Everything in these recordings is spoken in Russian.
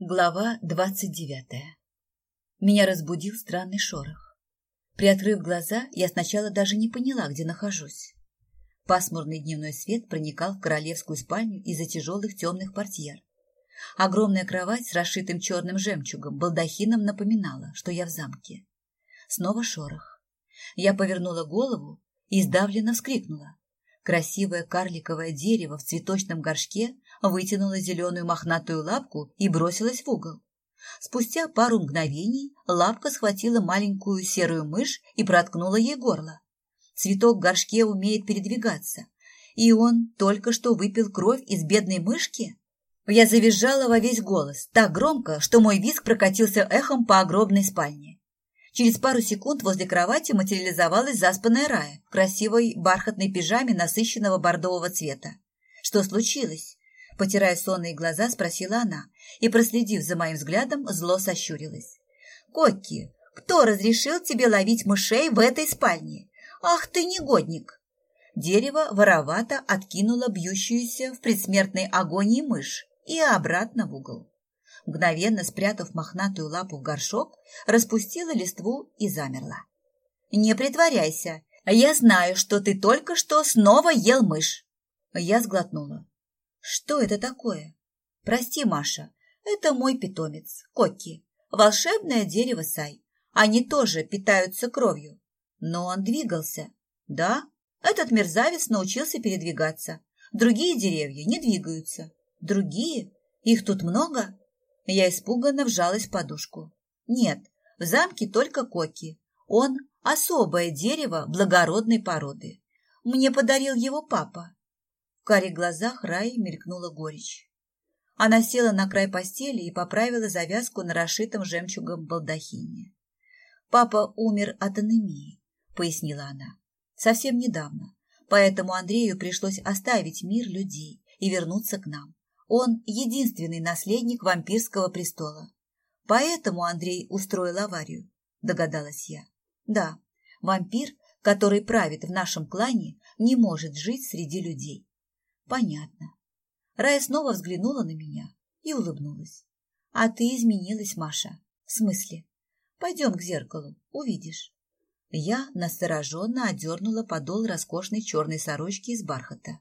Глава двадцать девятая. Меня разбудил странный шорох. Приоткрыв глаза, я сначала даже не поняла, где нахожусь. Пасмурный дневной свет проникал в королевскую спальню из-за тяжелых темных портьер. Огромная кровать с расшитым черным жемчугом балдахином напоминала, что я в замке. Снова шорох. Я повернула голову и сдавленно вскрикнула. Красивое карликовое дерево в цветочном горшке вытянула зеленую мохнатую лапку и бросилась в угол. Спустя пару мгновений лапка схватила маленькую серую мышь и проткнула ей горло. Цветок в горшке умеет передвигаться, и он только что выпил кровь из бедной мышки? Я завизжала во весь голос, так громко, что мой визг прокатился эхом по огромной спальне. Через пару секунд возле кровати материализовалась заспанная Рая в красивой бархатной пижаме насыщенного бордового цвета. Что случилось? Потирая сонные глаза, спросила она и, проследив за моим взглядом, зло сощурилась. «Кокки, кто разрешил тебе ловить мышей в этой спальне? Ах ты негодник!» Дерево воровато откинуло бьющуюся в предсмертной агонии мышь и обратно в угол. Мгновенно спрятав мохнатую лапу в горшок, распустила листву и замерла. «Не притворяйся, я знаю, что ты только что снова ел мышь!» Я сглотнула. Что это такое? Прости, Маша, это мой питомец, Коки, волшебное дерево Сай. Они тоже питаются кровью. Но он двигался. Да, этот мерзавец научился передвигаться. Другие деревья не двигаются. Другие? Их тут много? Я испуганно вжалась в подушку. Нет, в замке только Коки. Он особое дерево благородной породы. Мне подарил его папа карих глазах Раи мелькнула горечь. Она села на край постели и поправила завязку на расшитом жемчугом балдахине. «Папа умер от анемии», — пояснила она. «Совсем недавно, поэтому Андрею пришлось оставить мир людей и вернуться к нам. Он единственный наследник вампирского престола. Поэтому Андрей устроил аварию», — догадалась я. «Да, вампир, который правит в нашем клане, не может жить среди людей. Понятно. Рая снова взглянула на меня и улыбнулась. А ты изменилась, Маша. В смысле? Пойдем к зеркалу, увидишь. Я настороженно одернула подол роскошной черной сорочки из бархата.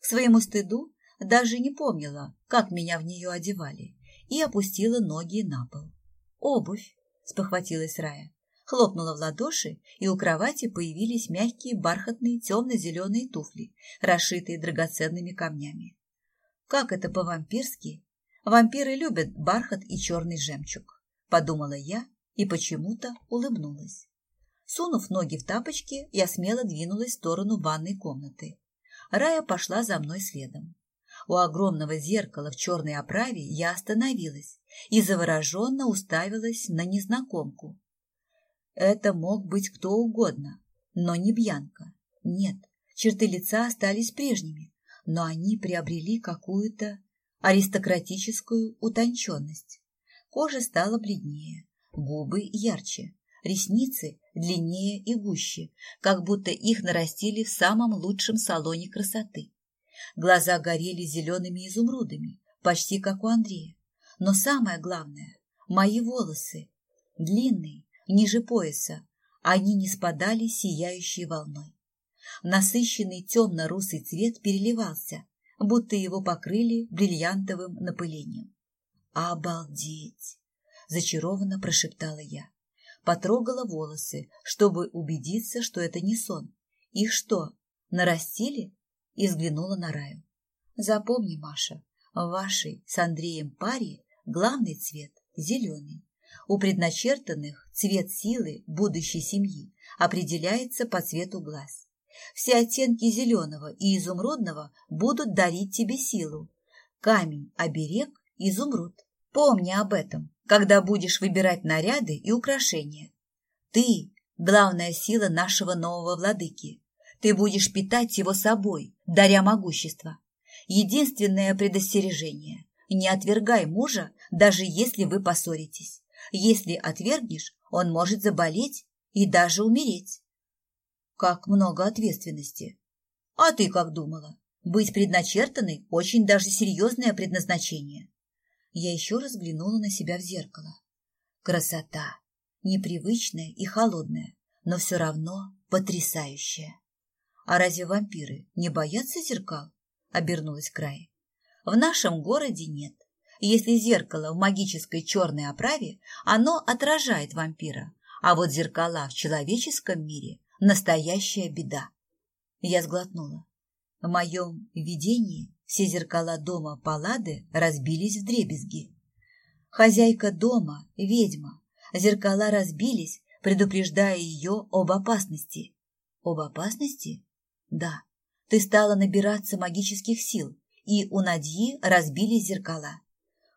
К своему стыду даже не помнила, как меня в нее одевали, и опустила ноги на пол. «Обувь!» — спохватилась Рая. Хлопнула в ладоши, и у кровати появились мягкие бархатные темно-зеленые туфли, расшитые драгоценными камнями. Как это по-вампирски? Вампиры любят бархат и черный жемчуг, подумала я и почему-то улыбнулась. Сунув ноги в тапочки, я смело двинулась в сторону ванной комнаты. Рая пошла за мной следом. У огромного зеркала в черной оправе я остановилась и завороженно уставилась на незнакомку. Это мог быть кто угодно, но не Бьянка. Нет, черты лица остались прежними, но они приобрели какую-то аристократическую утонченность. Кожа стала бледнее, губы ярче, ресницы длиннее и гуще, как будто их нарастили в самом лучшем салоне красоты. Глаза горели зелеными изумрудами, почти как у Андрея. Но самое главное – мои волосы, длинные, ниже пояса, они не спадали сияющей волной. Насыщенный темно-русый цвет переливался, будто его покрыли бриллиантовым напылением. «Обалдеть!» – зачарованно прошептала я. Потрогала волосы, чтобы убедиться, что это не сон. Их что, нарастили? И взглянула на Раю. Запомни, Маша, в вашей с Андреем паре главный цвет – зеленый. У предначертанных цвет силы будущей семьи определяется по цвету глаз. Все оттенки зеленого и изумрудного будут дарить тебе силу. Камень, оберег, изумруд. Помни об этом, когда будешь выбирать наряды и украшения. Ты – главная сила нашего нового владыки. Ты будешь питать его собой, даря могущество. Единственное предостережение – не отвергай мужа, даже если вы поссоритесь. Если отвергнешь, он может заболеть и даже умереть. Как много ответственности. А ты как думала? Быть предначертанной – очень даже серьезное предназначение. Я еще раз взглянула на себя в зеркало. Красота, непривычная и холодная, но все равно потрясающая. А разве вампиры не боятся зеркал? Обернулась край. В нашем городе нет. Если зеркало в магической черной оправе, оно отражает вампира, а вот зеркала в человеческом мире – настоящая беда. Я сглотнула. В моем видении все зеркала дома Паллады разбились в дребезги. Хозяйка дома – ведьма. Зеркала разбились, предупреждая ее об опасности. Об опасности? Да. Ты стала набираться магических сил, и у Надьи разбились зеркала.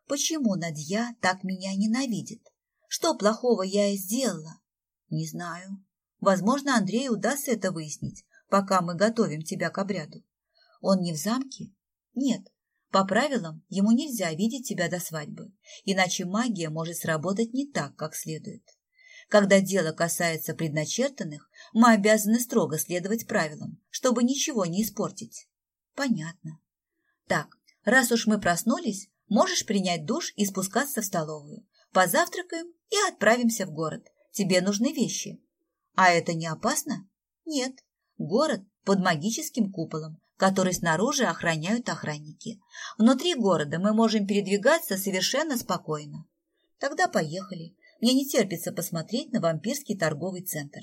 Почему Надья так меня ненавидит? Что плохого я сделала? Не знаю. Возможно, Андрею удастся это выяснить, пока мы готовим тебя к обряду. Он не в замке? Нет. По правилам, ему нельзя видеть тебя до свадьбы, иначе магия может сработать не так, как следует. Когда дело касается предначертанных, мы обязаны строго следовать правилам, чтобы ничего не испортить. Понятно. Так, раз уж мы проснулись, можешь принять душ и спускаться в столовую. Позавтракаем и отправимся в город. Тебе нужны вещи. А это не опасно? Нет. Город под магическим куполом, который снаружи охраняют охранники. Внутри города мы можем передвигаться совершенно спокойно. Тогда поехали. Мне не терпится посмотреть на вампирский торговый центр.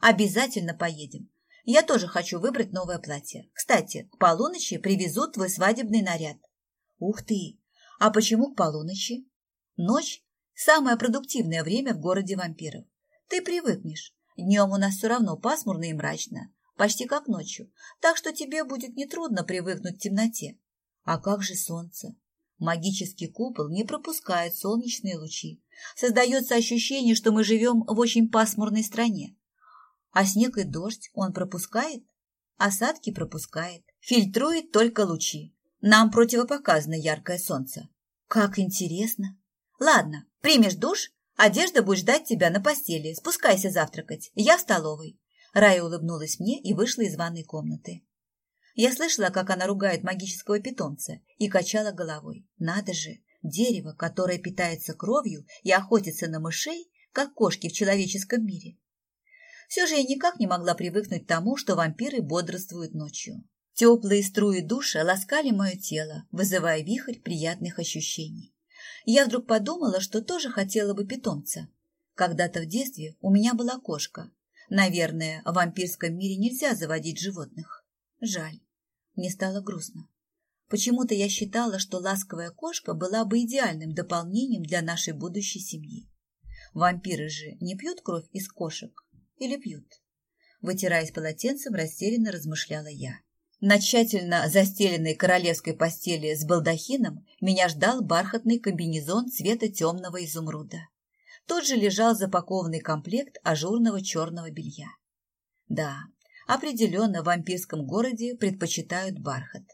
Обязательно поедем. Я тоже хочу выбрать новое платье. Кстати, к полуночи привезут твой свадебный наряд. Ух ты! А почему к полуночи? Ночь – самое продуктивное время в городе вампиров. Ты привыкнешь. Днем у нас все равно пасмурно и мрачно, почти как ночью, так что тебе будет нетрудно привыкнуть к темноте. А как же солнце? Магический купол не пропускает солнечные лучи. Создается ощущение, что мы живем в очень пасмурной стране. А снег и дождь он пропускает? Осадки пропускает, фильтрует только лучи. Нам противопоказано яркое солнце. Как интересно. Ладно, примешь душ, одежда будет ждать тебя на постели. Спускайся завтракать, я в столовой. Рая улыбнулась мне и вышла из ванной комнаты. Я слышала, как она ругает магического питомца и качала головой. Надо же, дерево, которое питается кровью и охотится на мышей, как кошки в человеческом мире. Все же я никак не могла привыкнуть к тому, что вампиры бодрствуют ночью. Теплые струи душа ласкали мое тело, вызывая вихрь приятных ощущений. Я вдруг подумала, что тоже хотела бы питомца. Когда-то в детстве у меня была кошка. Наверное, в вампирском мире нельзя заводить животных. Жаль. Мне стало грустно. Почему-то я считала, что ласковая кошка была бы идеальным дополнением для нашей будущей семьи. Вампиры же не пьют кровь из кошек или пьют? Вытираясь полотенцем, растерянно размышляла я. На тщательно застеленной королевской постели с балдахином меня ждал бархатный комбинезон цвета темного изумруда. Тут же лежал запакованный комплект ажурного черного белья. Да, определенно в вампирском городе предпочитают бархат.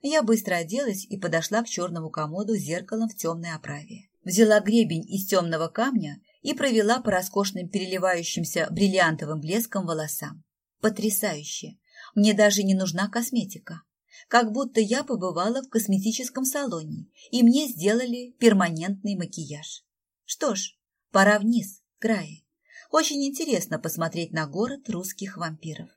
Я быстро оделась и подошла к черному комоду с зеркалом в темной оправе. Взяла гребень из темного камня и провела по роскошным переливающимся бриллиантовым блеском волосам. Потрясающе! Мне даже не нужна косметика. Как будто я побывала в косметическом салоне, и мне сделали перманентный макияж. Что ж, пора вниз, к крае. Очень интересно посмотреть на город русских вампиров.